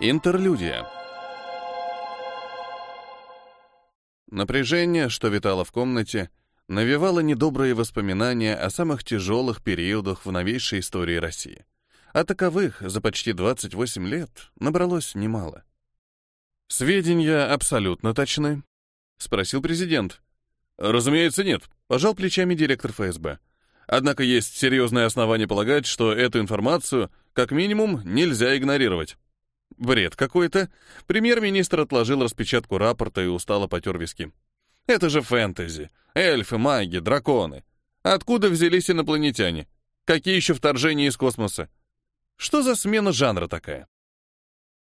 Интерлюдия. Напряжение, что витало в комнате, навевало недобрые воспоминания о самых тяжелых периодах в новейшей истории России. А таковых за почти 28 лет набралось немало. «Сведения абсолютно точны?» — спросил президент. «Разумеется, нет», — пожал плечами директор ФСБ. «Однако есть серьезные основания полагать, что эту информацию, как минимум, нельзя игнорировать». Бред какой-то. Премьер-министр отложил распечатку рапорта и устало потер виски. Это же фэнтези. Эльфы, маги, драконы. Откуда взялись инопланетяне? Какие еще вторжения из космоса? Что за смена жанра такая?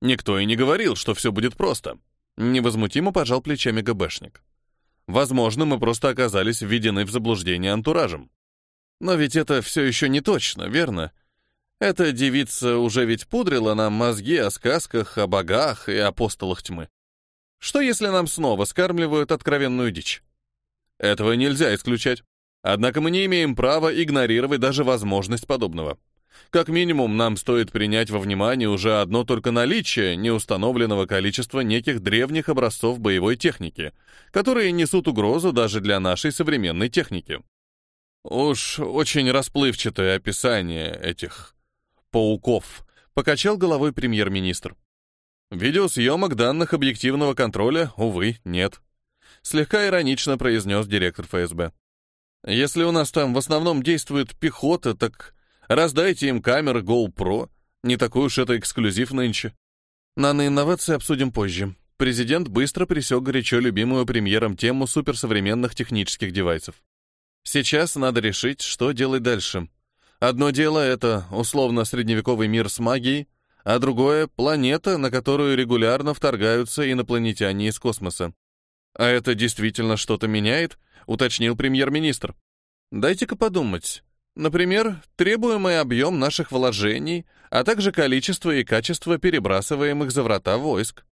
Никто и не говорил, что все будет просто. Невозмутимо пожал плечами ГБшник. Возможно, мы просто оказались введены в заблуждение антуражем. Но ведь это все еще не точно, верно? Эта девица уже ведь пудрила нам мозги о сказках, о богах и апостолах тьмы. Что если нам снова скармливают откровенную дичь? Этого нельзя исключать. Однако мы не имеем права игнорировать даже возможность подобного. Как минимум, нам стоит принять во внимание уже одно только наличие неустановленного количества неких древних образцов боевой техники, которые несут угрозу даже для нашей современной техники. Уж очень расплывчатое описание этих пауков, покачал головой премьер-министр. Видеосъемок данных объективного контроля, увы, нет. Слегка иронично произнес директор ФСБ. Если у нас там в основном действует пехота, так раздайте им камеры GoPro. Не такой уж это эксклюзив нынче. Наноинновации обсудим позже. Президент быстро пресек горячо любимую премьером тему суперсовременных технических девайсов. Сейчас надо решить, что делать дальше. Одно дело — это условно-средневековый мир с магией, а другое — планета, на которую регулярно вторгаются инопланетяне из космоса. «А это действительно что-то меняет?» — уточнил премьер-министр. «Дайте-ка подумать. Например, требуемый объем наших вложений, а также количество и качество перебрасываемых за врата войск.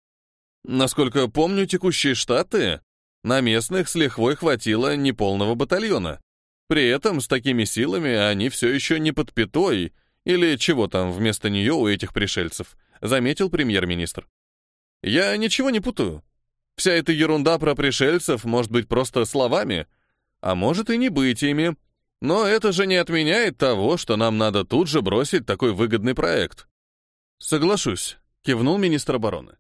Насколько помню, текущие штаты на местных с лихвой хватило неполного батальона. При этом с такими силами они все еще не под пятой, или чего там вместо нее у этих пришельцев, заметил премьер-министр. Я ничего не путаю. Вся эта ерунда про пришельцев может быть просто словами, а может и не быть ими. Но это же не отменяет того, что нам надо тут же бросить такой выгодный проект. Соглашусь, кивнул министр обороны.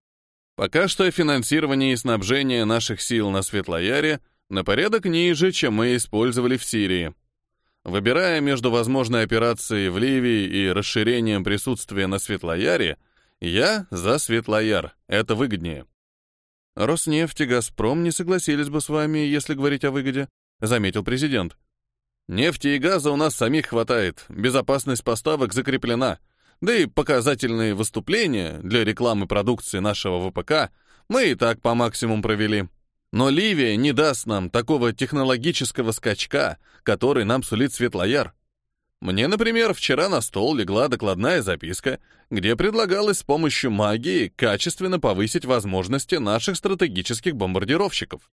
Пока что финансирование и снабжение наших сил на Светлояре на порядок ниже, чем мы использовали в Сирии. Выбирая между возможной операцией в Ливии и расширением присутствия на Светлояре, я за Светлояр, это выгоднее. Роснефть и Газпром не согласились бы с вами, если говорить о выгоде, заметил президент. Нефти и газа у нас самих хватает, безопасность поставок закреплена, да и показательные выступления для рекламы продукции нашего ВПК мы и так по максимуму провели. Но Ливия не даст нам такого технологического скачка, который нам сулит Светлояр. Мне, например, вчера на стол легла докладная записка, где предлагалось с помощью магии качественно повысить возможности наших стратегических бомбардировщиков.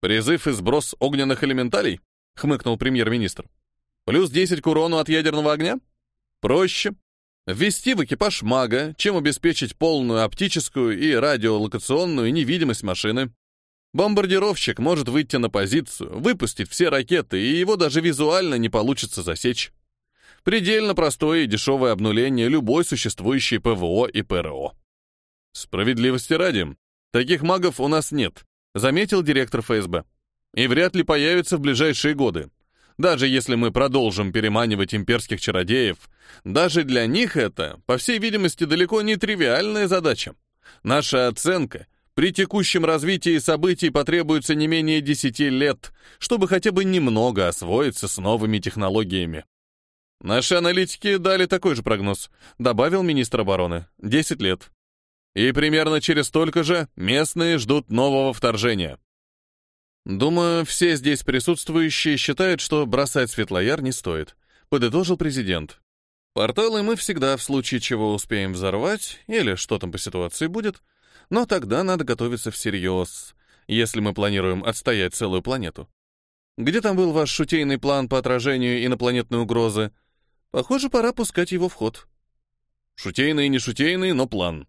«Призыв и сброс огненных элементалей?» — хмыкнул премьер-министр. «Плюс 10 к урону от ядерного огня? Проще. Ввести в экипаж мага, чем обеспечить полную оптическую и радиолокационную невидимость машины. Бомбардировщик может выйти на позицию, выпустить все ракеты, и его даже визуально не получится засечь. Предельно простое и дешевое обнуление любой существующей ПВО и ПРО. Справедливости ради, таких магов у нас нет, заметил директор ФСБ. И вряд ли появятся в ближайшие годы. Даже если мы продолжим переманивать имперских чародеев, даже для них это, по всей видимости, далеко не тривиальная задача. Наша оценка — при текущем развитии событий потребуется не менее 10 лет, чтобы хотя бы немного освоиться с новыми технологиями. Наши аналитики дали такой же прогноз, добавил министр обороны. 10 лет. И примерно через столько же местные ждут нового вторжения. Думаю, все здесь присутствующие считают, что бросать Светлояр не стоит, подытожил президент. Порталы мы всегда в случае чего успеем взорвать, или что там по ситуации будет, но тогда надо готовиться всерьез, если мы планируем отстоять целую планету. Где там был ваш шутейный план по отражению инопланетной угрозы? Похоже, пора пускать его в ход. Шутейный и не шутейный, но план.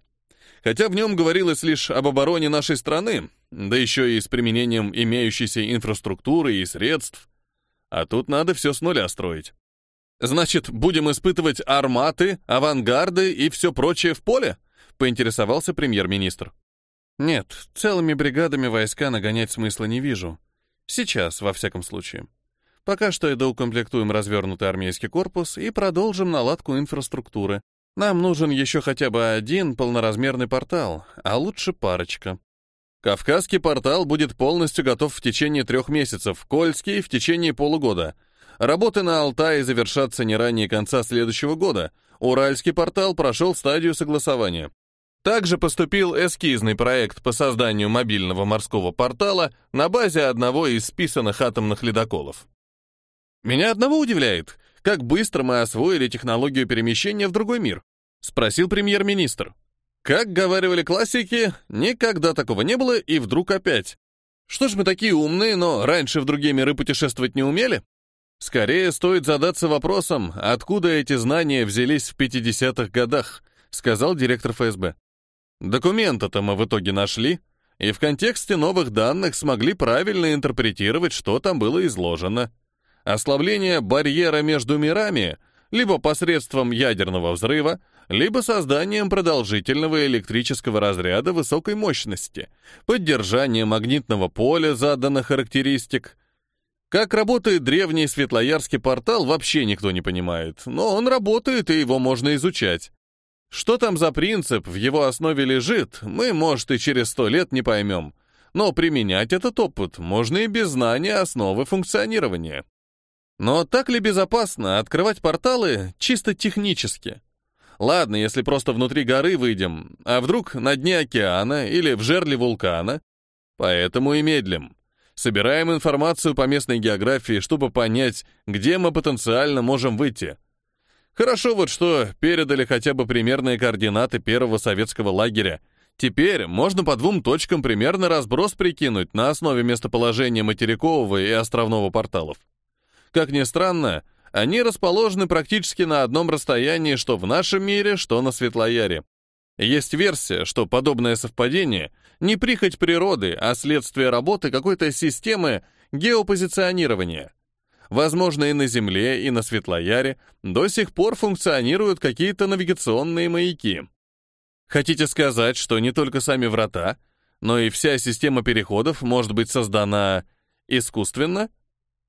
хотя в нем говорилось лишь об обороне нашей страны, да еще и с применением имеющейся инфраструктуры и средств. А тут надо все с нуля строить. Значит, будем испытывать арматы, авангарды и все прочее в поле? Поинтересовался премьер-министр. Нет, целыми бригадами войска нагонять смысла не вижу. Сейчас, во всяком случае. Пока что доукомплектуем развернутый армейский корпус и продолжим наладку инфраструктуры. Нам нужен еще хотя бы один полноразмерный портал, а лучше парочка. Кавказский портал будет полностью готов в течение трех месяцев, Кольский — в течение полугода — Работы на Алтае завершатся не ранее конца следующего года. Уральский портал прошел стадию согласования. Также поступил эскизный проект по созданию мобильного морского портала на базе одного из списанных атомных ледоколов. «Меня одного удивляет, как быстро мы освоили технологию перемещения в другой мир», спросил премьер-министр. Как говаривали классики, никогда такого не было, и вдруг опять. Что ж мы такие умные, но раньше в другие миры путешествовать не умели? Скорее стоит задаться вопросом, откуда эти знания взялись в 50-х годах, сказал директор ФСБ. Документы-то мы в итоге нашли, и в контексте новых данных смогли правильно интерпретировать, что там было изложено. Ослабление барьера между мирами либо посредством ядерного взрыва, либо созданием продолжительного электрического разряда высокой мощности, поддержание магнитного поля заданных характеристик, как работает древний Светлоярский портал, вообще никто не понимает, но он работает, и его можно изучать. Что там за принцип в его основе лежит, мы, может, и через сто лет не поймем, но применять этот опыт можно и без знания основы функционирования. Но так ли безопасно открывать порталы чисто технически? Ладно, если просто внутри горы выйдем, а вдруг на дне океана или в жерле вулкана? Поэтому и медлим. Собираем информацию по местной географии, чтобы понять, где мы потенциально можем выйти. Хорошо вот что передали хотя бы примерные координаты первого советского лагеря. Теперь можно по двум точкам примерно разброс прикинуть на основе местоположения материкового и островного порталов. Как ни странно, они расположены практически на одном расстоянии что в нашем мире, что на Светлояре. Есть версия, что подобное совпадение не прихоть природы, а следствие работы какой-то системы геопозиционирования. Возможно, и на Земле, и на Светлояре до сих пор функционируют какие-то навигационные маяки. Хотите сказать, что не только сами врата, но и вся система переходов может быть создана искусственно?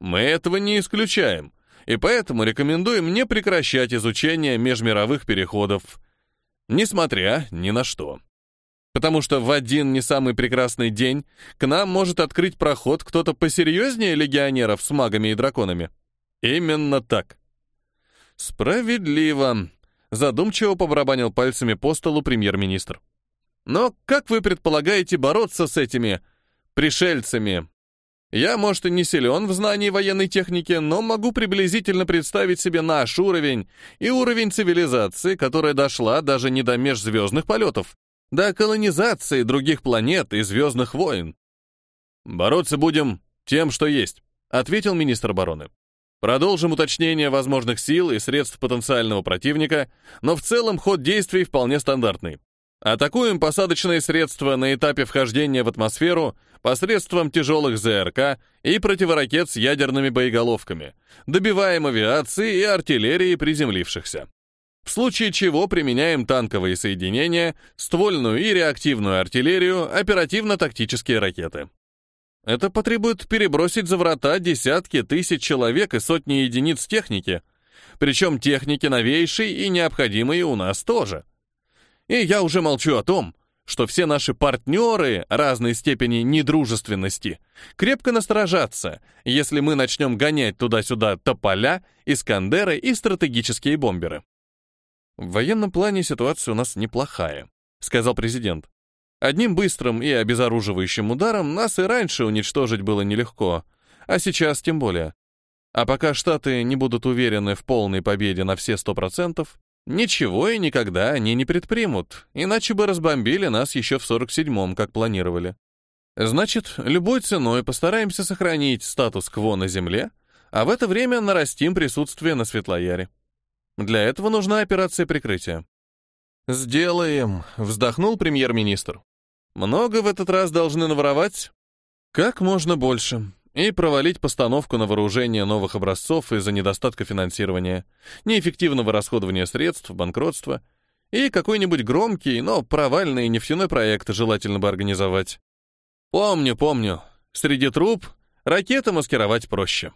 Мы этого не исключаем, и поэтому рекомендуем не прекращать изучение межмировых переходов, несмотря ни на что. Потому что в один не самый прекрасный день к нам может открыть проход кто-то посерьезнее легионеров с магами и драконами. Именно так. Справедливо. Задумчиво побарабанил пальцами по столу премьер-министр. Но как вы предполагаете бороться с этими пришельцами? Я, может, и не силен в знании военной техники, но могу приблизительно представить себе наш уровень и уровень цивилизации, которая дошла даже не до межзвездных полетов, до колонизации других планет и звездных войн. Бороться будем тем, что есть, ответил министр обороны. Продолжим уточнение возможных сил и средств потенциального противника, но в целом ход действий вполне стандартный. Атакуем посадочные средства на этапе вхождения в атмосферу посредством тяжелых ЗРК и противоракет с ядерными боеголовками, добиваем авиации и артиллерии приземлившихся в случае чего применяем танковые соединения, ствольную и реактивную артиллерию, оперативно-тактические ракеты. Это потребует перебросить за врата десятки тысяч человек и сотни единиц техники, причем техники новейшей и необходимые у нас тоже. И я уже молчу о том, что все наши партнеры разной степени недружественности крепко насторожатся, если мы начнем гонять туда-сюда тополя, искандеры и стратегические бомберы. В военном плане ситуация у нас неплохая, сказал президент. Одним быстрым и обезоруживающим ударом нас и раньше уничтожить было нелегко, а сейчас тем более. А пока Штаты не будут уверены в полной победе на все сто процентов, ничего и никогда они не предпримут, иначе бы разбомбили нас еще в 47-м, как планировали. Значит, любой ценой постараемся сохранить статус-кво на Земле, а в это время нарастим присутствие на Светлояре. Для этого нужна операция прикрытия. «Сделаем», — вздохнул премьер-министр. «Много в этот раз должны наворовать?» «Как можно больше. И провалить постановку на вооружение новых образцов из-за недостатка финансирования, неэффективного расходования средств, банкротства и какой-нибудь громкий, но провальный нефтяной проект желательно бы организовать. Помню, помню. Среди труб ракеты маскировать проще».